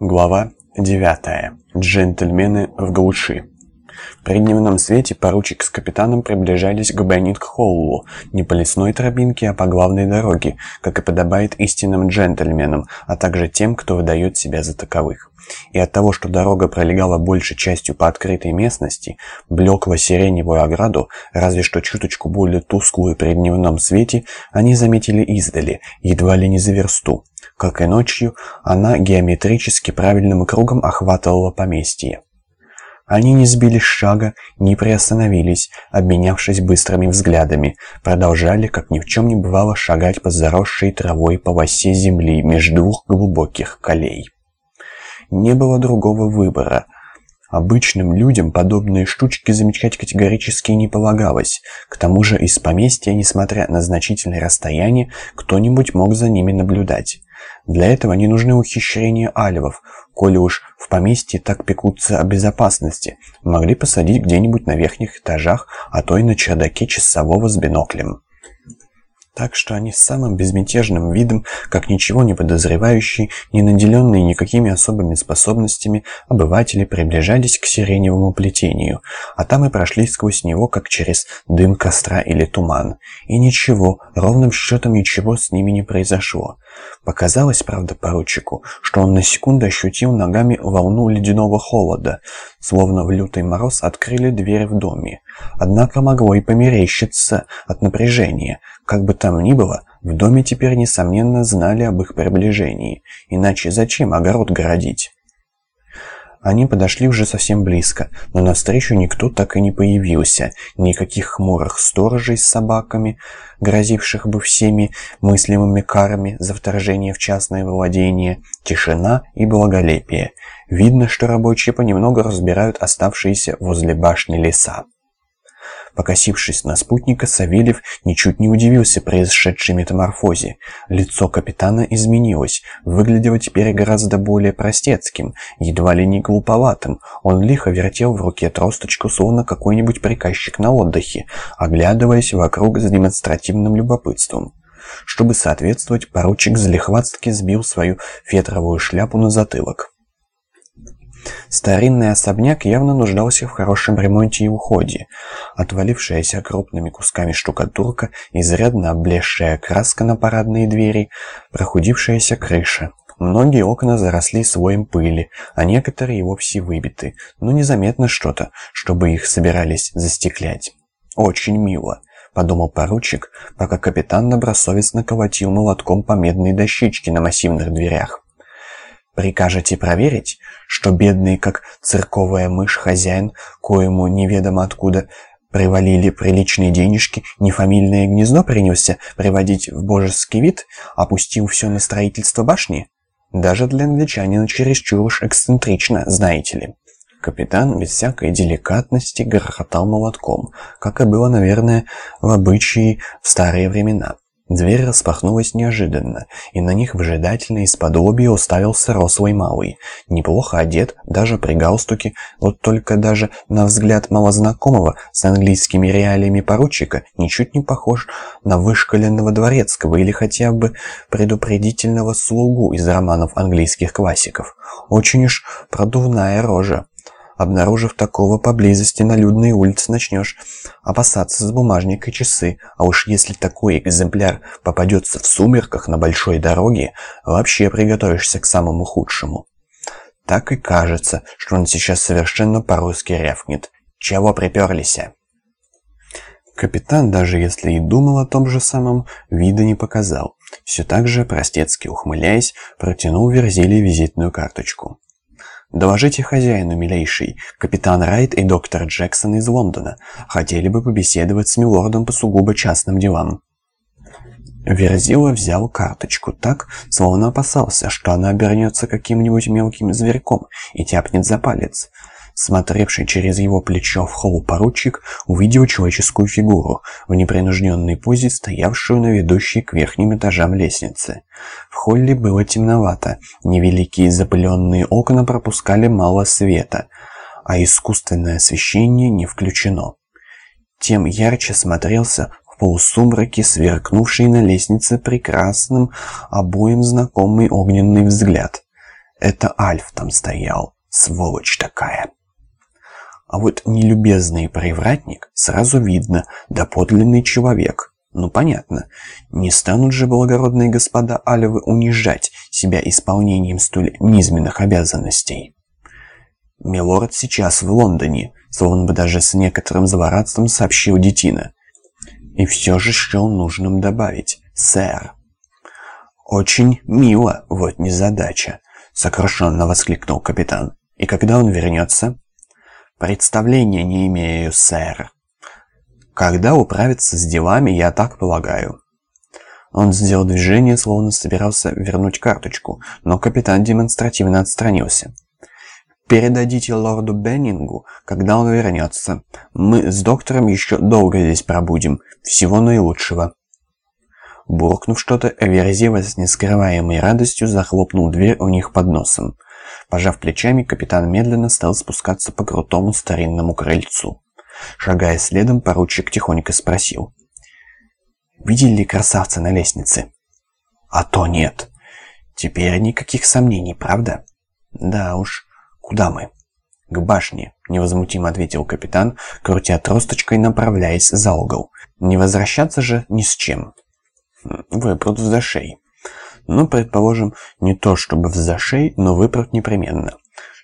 Глава 9. Джентльмены в глуши. При дневном свете поручик с капитаном приближались к Беннинг-Холлу, не по лесной тропинке, а по главной дороге, как и подобает истинным джентльменам, а также тем, кто выдает себя за таковых. И от того, что дорога пролегала большей частью по открытой местности, блекла сиреневую ограду, разве что чуточку более тусклую при дневном свете, они заметили издали, едва ли не за версту. Как и ночью, она геометрически правильным кругом охватывала поместье. Они не сбили с шага, не приостановились, обменявшись быстрыми взглядами, продолжали, как ни в чем не бывало, шагать по заросшей травой по осе земли между двух глубоких колей. Не было другого выбора – Обычным людям подобные штучки замечать категорически не полагалось. К тому же из поместья, несмотря на значительное расстояние, кто-нибудь мог за ними наблюдать. Для этого не нужны ухищрения альвов, коли уж в поместье так пекутся о безопасности, могли посадить где-нибудь на верхних этажах, а то и на чердаке часового с биноклем. Так что они с самым безмятежным видом, как ничего не подозревающие, не наделенные никакими особыми способностями, обыватели приближались к сиреневому плетению, а там и прошли сквозь него, как через дым костра или туман. И ничего, ровным счетом ничего с ними не произошло. Показалось, правда, поручику, что он на секунду ощутил ногами волну ледяного холода, словно в лютый мороз открыли дверь в доме. Однако могло и померещиться от напряжения. Как бы там ни было, в доме теперь, несомненно, знали об их приближении. Иначе зачем огород городить? Они подошли уже совсем близко, но навстречу никто так и не появился. Никаких хмурых сторожей с собаками, грозивших бы всеми мыслимыми карами за вторжение в частное владение. Тишина и благолепие. Видно, что рабочие понемногу разбирают оставшиеся возле башни леса. Покосившись на спутника, Савельев ничуть не удивился произошедшей метаморфозе. Лицо капитана изменилось, выглядело теперь гораздо более простецким, едва ли не глуповатым. Он лихо вертел в руке тросточку, словно какой-нибудь приказчик на отдыхе, оглядываясь вокруг с демонстративным любопытством. Чтобы соответствовать, поручик залихватски сбил свою фетровую шляпу на затылок. Старинный особняк явно нуждался в хорошем ремонте и уходе. Отвалившаяся крупными кусками штукатурка, изрядно облезшая краска на парадные двери, прохудившаяся крыша. Многие окна заросли слоем пыли, а некоторые и вовсе выбиты, но незаметно что-то, чтобы их собирались застеклять. Очень мило. — подумал поручик, пока капитан добросовестно колотил молотком по медной дощечке на массивных дверях. Прикажете проверить, что бедный, как цирковая мышь, хозяин, коему неведомо откуда привалили приличные денежки, не фамильное гнездо принесся приводить в божеский вид, опустил все на строительство башни? Даже для англичанина чересчур уж эксцентрично, знаете ли. Капитан без всякой деликатности грохотал молотком, как и было, наверное, в обычаи в старые времена. Дверь распахнулась неожиданно, и на них выжидательно из-под уставился рослый малый. Неплохо одет, даже при галстуке, вот только даже на взгляд малознакомого с английскими реалиями поручика ничуть не похож на вышкаленного дворецкого или хотя бы предупредительного слугу из романов английских классиков. Очень уж продувная рожа. Обнаружив такого поблизости на людной улице, начнешь опасаться с бумажника часы, а уж если такой экземпляр попадется в сумерках на большой дороге, вообще приготовишься к самому худшему. Так и кажется, что он сейчас совершенно по-русски рявкнет. «Чего приперлись?» Капитан, даже если и думал о том же самом, вида не показал. Все так же, простецки ухмыляясь, протянул Верзиле визитную карточку. «Доложите хозяину, милейший. Капитан Райт и доктор Джексон из Лондона. Хотели бы побеседовать с милордом по сугубо частным делам». Верзила взял карточку так, словно опасался, что она обернется каким-нибудь мелким зверьком и тяпнет за палец. Смотревший через его плечо в холл поручик увидел человеческую фигуру в непринужденной позе, стоявшую на ведущей к верхним этажам лестницы. В холле было темновато, невеликие запыленные окна пропускали мало света, а искусственное освещение не включено. Тем ярче смотрелся в полусумраке сверкнувший на лестнице прекрасным обоим знакомый огненный взгляд. Это Альф там стоял, сволочь такая. А вот нелюбезный привратник сразу видно, да подлинный человек. Ну понятно, не станут же благородные господа Алевы унижать себя исполнением столь низменных обязанностей. «Милорд сейчас в Лондоне», словно бы даже с некоторым злорадством сообщил Детина. И все же счел нужным добавить «Сэр». «Очень мило, вот незадача», — сокрушенно воскликнул капитан. «И когда он вернется?» «Представления не имею, сэр». «Когда управиться с делами, я так полагаю». Он сделал движение, словно собирался вернуть карточку, но капитан демонстративно отстранился. «Передадите лорду Беннингу, когда он вернется. Мы с доктором еще долго здесь пробудем. Всего наилучшего». Буркнув что-то, Верзила с нескрываемой радостью захлопнул дверь у них под носом. Пожав плечами, капитан медленно стал спускаться по крутому старинному крыльцу. Шагая следом, поручик тихонько спросил. «Видели ли красавца на лестнице?» «А то нет. Теперь никаких сомнений, правда?» «Да уж. Куда мы?» «К башне», — невозмутимо ответил капитан, крутя тросточкой, направляясь за угол. «Не возвращаться же ни с чем». «Выпрут в зашей». Ну, предположим, не то чтобы в зашей, но выпрут непременно.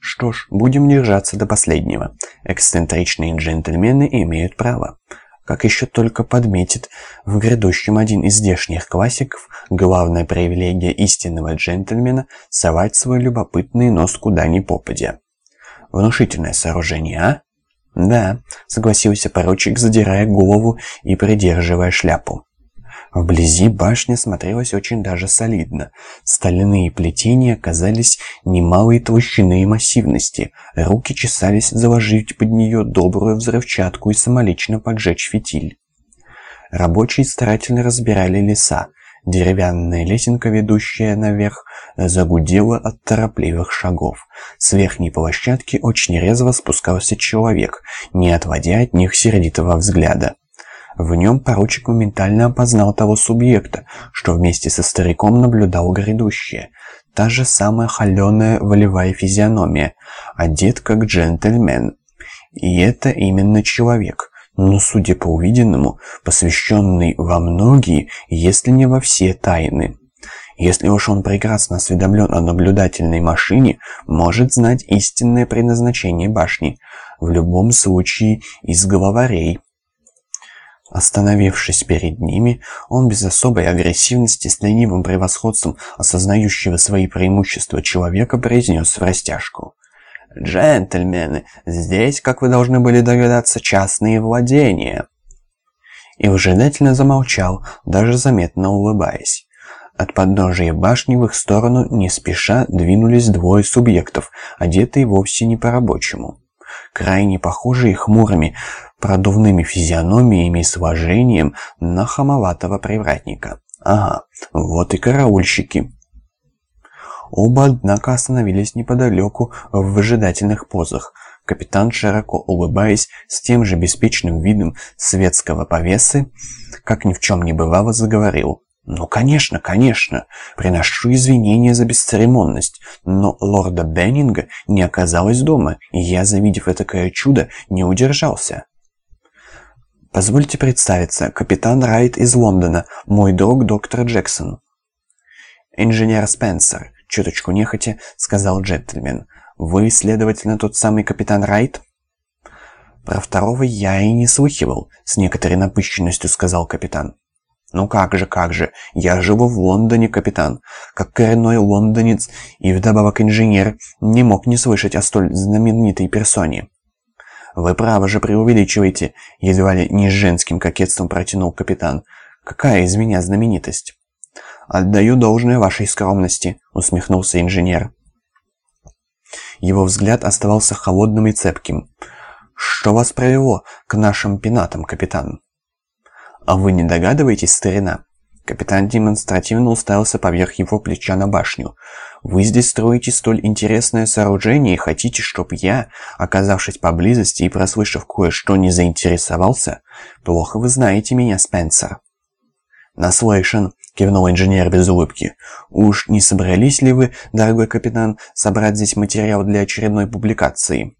Что ж, будем держаться до последнего. Эксцентричные джентльмены имеют право. Как еще только подметит в грядущем один из здешних классиков, главная привилегия истинного джентльмена – совать свой любопытный нос куда ни попадя. Внушительное сооружение, а? Да, согласился поручик, задирая голову и придерживая шляпу. Вблизи башня смотрелась очень даже солидно. Стальные плетения казались немалой толщины и массивности. Руки чесались заложить под нее добрую взрывчатку и самолично поджечь фитиль. Рабочие старательно разбирали леса. Деревянная лесенка, ведущая наверх, загудела от торопливых шагов. С верхней площадки очень резво спускался человек, не отводя от них сердитого взгляда. В нем поручик моментально опознал того субъекта, что вместе со стариком наблюдал грядущее. Та же самая холеная волевая физиономия, одет как джентльмен. И это именно человек, но, судя по увиденному, посвященный во многие, если не во все тайны. Если уж он прекрасно осведомлен о наблюдательной машине, может знать истинное предназначение башни. В любом случае, из главарей. Остановившись перед ними, он без особой агрессивности с ленивым превосходством осознающего свои преимущества человека произнес в растяжку. «Джентльмены, здесь, как вы должны были догадаться, частные владения!» И выжидательно замолчал, даже заметно улыбаясь. От подножия башни в их сторону не спеша двинулись двое субъектов, одетые вовсе не по-рабочему. Крайне похожие хмурыми, продувными физиономиями и сложением на хамоватого привратника. Ага, вот и караульщики. Оба, однако, остановились неподалеку в выжидательных позах. Капитан, широко улыбаясь, с тем же беспечным видом светского повесы, как ни в чем не бывало, заговорил. «Ну, конечно, конечно. Приношу извинения за бесцеремонность, но лорда Беннинга не оказалось дома, и я, завидев этакое чудо, не удержался». «Позвольте представиться, капитан Райт из Лондона, мой друг доктор Джексон». «Инженер Спенсер», — чуточку нехотя сказал джентльмен. «Вы, следовательно, тот самый капитан Райт?» «Про второго я и не слыхивал», — с некоторой напыщенностью сказал капитан. «Ну как же, как же, я живу в Лондоне, капитан. Как коренной лондонец и вдобавок инженер, не мог не слышать о столь знаменитой персоне». «Вы право же преувеличиваете», — едва ли не женским кокетством протянул капитан. «Какая из меня знаменитость?» «Отдаю должное вашей скромности», — усмехнулся инженер. Его взгляд оставался холодным и цепким. «Что вас привело к нашим пенатам, капитан?» «А вы не догадываетесь, старина?» Капитан демонстративно уставился поверх его плеча на башню. «Вы здесь строите столь интересное сооружение и хотите, чтоб я, оказавшись поблизости и прослышав кое-что, не заинтересовался? Плохо вы знаете меня, Спенсер». «Наслышан», — кивнул инженер без улыбки. «Уж не собрались ли вы, дорогой капитан, собрать здесь материал для очередной публикации?»